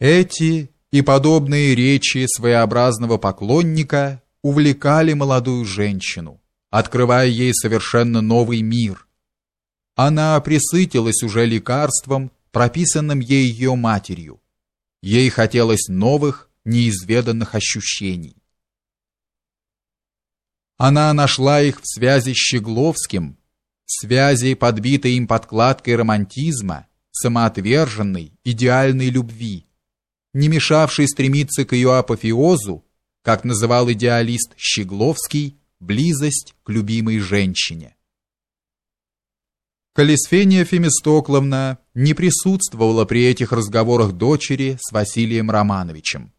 Эти и подобные речи своеобразного поклонника увлекали молодую женщину, открывая ей совершенно новый мир. Она присытилась уже лекарством, прописанным ей ее матерью. Ей хотелось новых, неизведанных ощущений. Она нашла их в связи с Щегловским, связи, подбитой им подкладкой романтизма, самоотверженной, идеальной любви, не мешавшей стремиться к ее апофеозу, как называл идеалист Щегловский, близость к любимой женщине. Колесфения Фемистокловна не присутствовала при этих разговорах дочери с Василием Романовичем.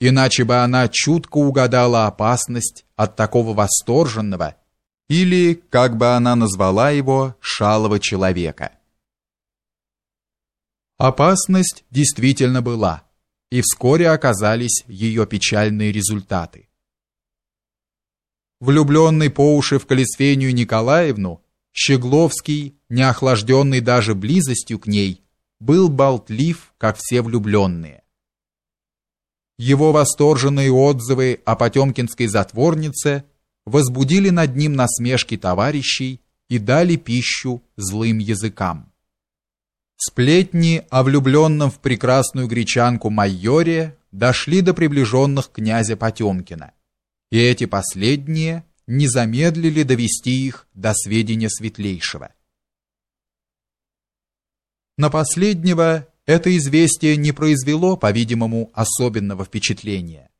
Иначе бы она чутко угадала опасность от такого восторженного или, как бы она назвала его, шалого человека. Опасность действительно была, и вскоре оказались ее печальные результаты. Влюбленный по уши в Колесфению Николаевну, Щегловский, не охлажденный даже близостью к ней, был болтлив, как все влюбленные. Его восторженные отзывы о потемкинской затворнице возбудили над ним насмешки товарищей и дали пищу злым языкам. Сплетни о влюбленном в прекрасную гречанку майоре дошли до приближенных князя Потемкина, и эти последние не замедлили довести их до сведения светлейшего. На последнего это известие не произвело, по-видимому, особенного впечатления.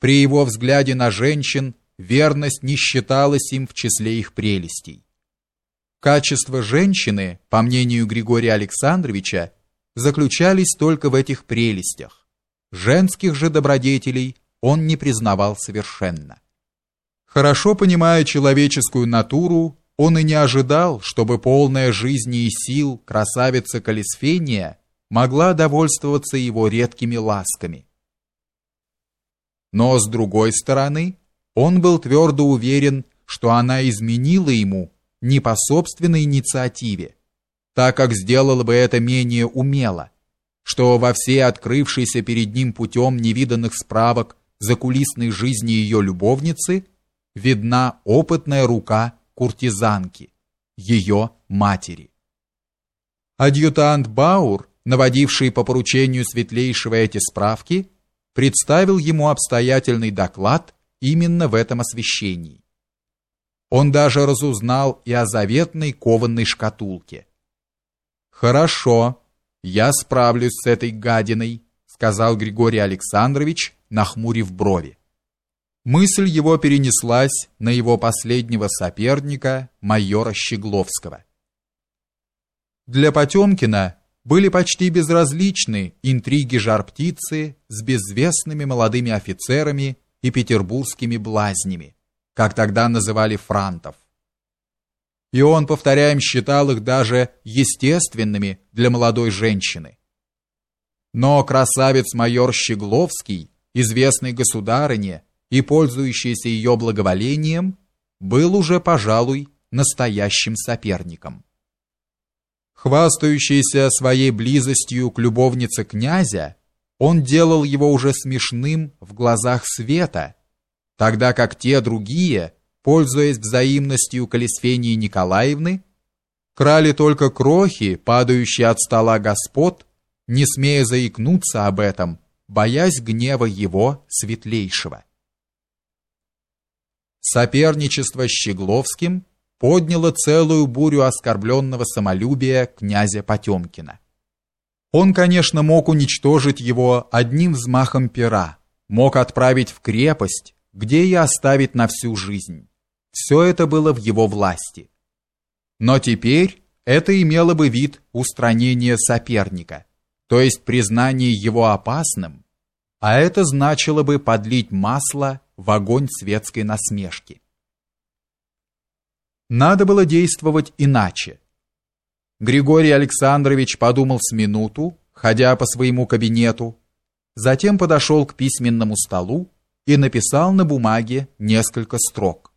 При его взгляде на женщин верность не считалась им в числе их прелестей. Качества женщины, по мнению Григория Александровича, заключались только в этих прелестях. Женских же добродетелей он не признавал совершенно. Хорошо понимая человеческую натуру, он и не ожидал, чтобы полная жизни и сил красавица Калисфения могла довольствоваться его редкими ласками. Но с другой стороны, он был твердо уверен, что она изменила ему не по собственной инициативе, так как сделала бы это менее умело, что во всей открывшейся перед ним путем невиданных справок закулисной жизни ее любовницы видна опытная рука куртизанки, ее матери. Адъютант Баур, наводивший по поручению светлейшего эти справки, представил ему обстоятельный доклад именно в этом освещении. Он даже разузнал и о заветной кованной шкатулке. Хорошо, я справлюсь с этой гадиной, сказал Григорий Александрович, нахмурив брови. Мысль его перенеслась на его последнего соперника, майора Щегловского. Для Потемкина были почти безразличны интриги жар-птицы с безвестными молодыми офицерами и петербургскими блазнями как тогда называли франтов. И он, повторяем, считал их даже естественными для молодой женщины. Но красавец-майор Щегловский, известный государыне и пользующийся ее благоволением, был уже, пожалуй, настоящим соперником. Хвастающийся своей близостью к любовнице князя, он делал его уже смешным в глазах света тогда как те другие, пользуясь взаимностью Колесфении Николаевны, крали только крохи, падающие от стола господ, не смея заикнуться об этом, боясь гнева его светлейшего. Соперничество с Щегловским подняло целую бурю оскорбленного самолюбия князя Потемкина. Он, конечно, мог уничтожить его одним взмахом пера, мог отправить в крепость, где и оставить на всю жизнь. Все это было в его власти. Но теперь это имело бы вид устранения соперника, то есть признания его опасным, а это значило бы подлить масло в огонь светской насмешки. Надо было действовать иначе. Григорий Александрович подумал с минуту, ходя по своему кабинету, затем подошел к письменному столу и написал на бумаге несколько строк.